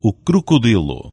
o crocodilo.